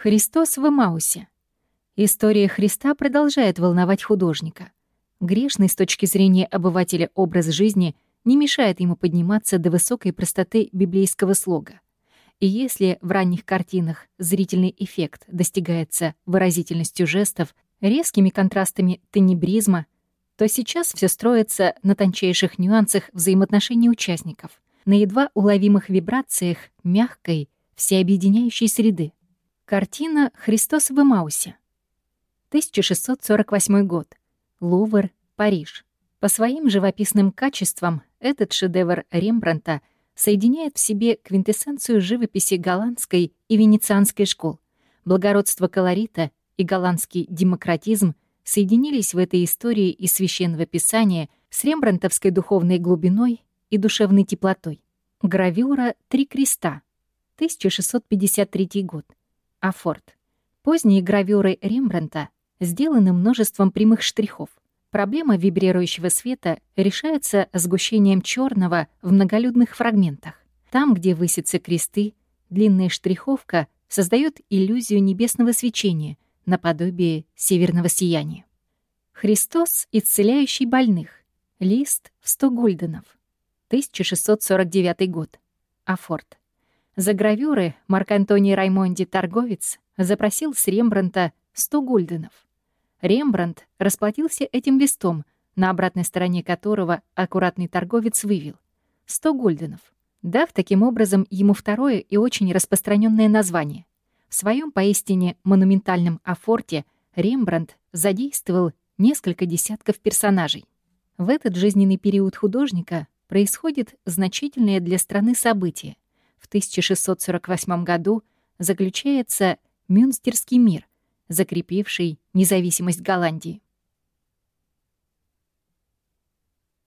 Христос в Эмаусе. История Христа продолжает волновать художника. Грешный с точки зрения обывателя образ жизни не мешает ему подниматься до высокой простоты библейского слога. И если в ранних картинах зрительный эффект достигается выразительностью жестов, резкими контрастами тенебризма, то сейчас все строится на тончайших нюансах взаимоотношений участников, на едва уловимых вибрациях мягкой, всеобъединяющей среды. Картина «Христос в Эмаусе». 1648 год. Лувр, Париж. По своим живописным качествам этот шедевр Рембранта соединяет в себе квинтэссенцию живописи голландской и венецианской школ. Благородство колорита и голландский демократизм соединились в этой истории из Священного Писания с рембрантовской духовной глубиной и душевной теплотой. Гравюра «Три креста», 1653 год. Афорт. Поздние гравюры Рембранта сделаны множеством прямых штрихов. Проблема вибрирующего света решается сгущением черного в многолюдных фрагментах. Там, где высятся кресты, длинная штриховка создает иллюзию небесного свечения, наподобие северного сияния. Христос, исцеляющий больных. Лист в 100 гульденов. 1649 год. Афорт. За гравюры Марк Антоний Раймонди Торговец запросил с Рембранта 100 гульденов. Рембрандт расплатился этим листом, на обратной стороне которого аккуратный торговец вывел 100 гульденов, дав таким образом ему второе и очень распространенное название. В своем поистине монументальном афорте Рембрандт задействовал несколько десятков персонажей. В этот жизненный период художника происходит значительное для страны событие. В 1648 году заключается Мюнстерский мир, закрепивший независимость Голландии.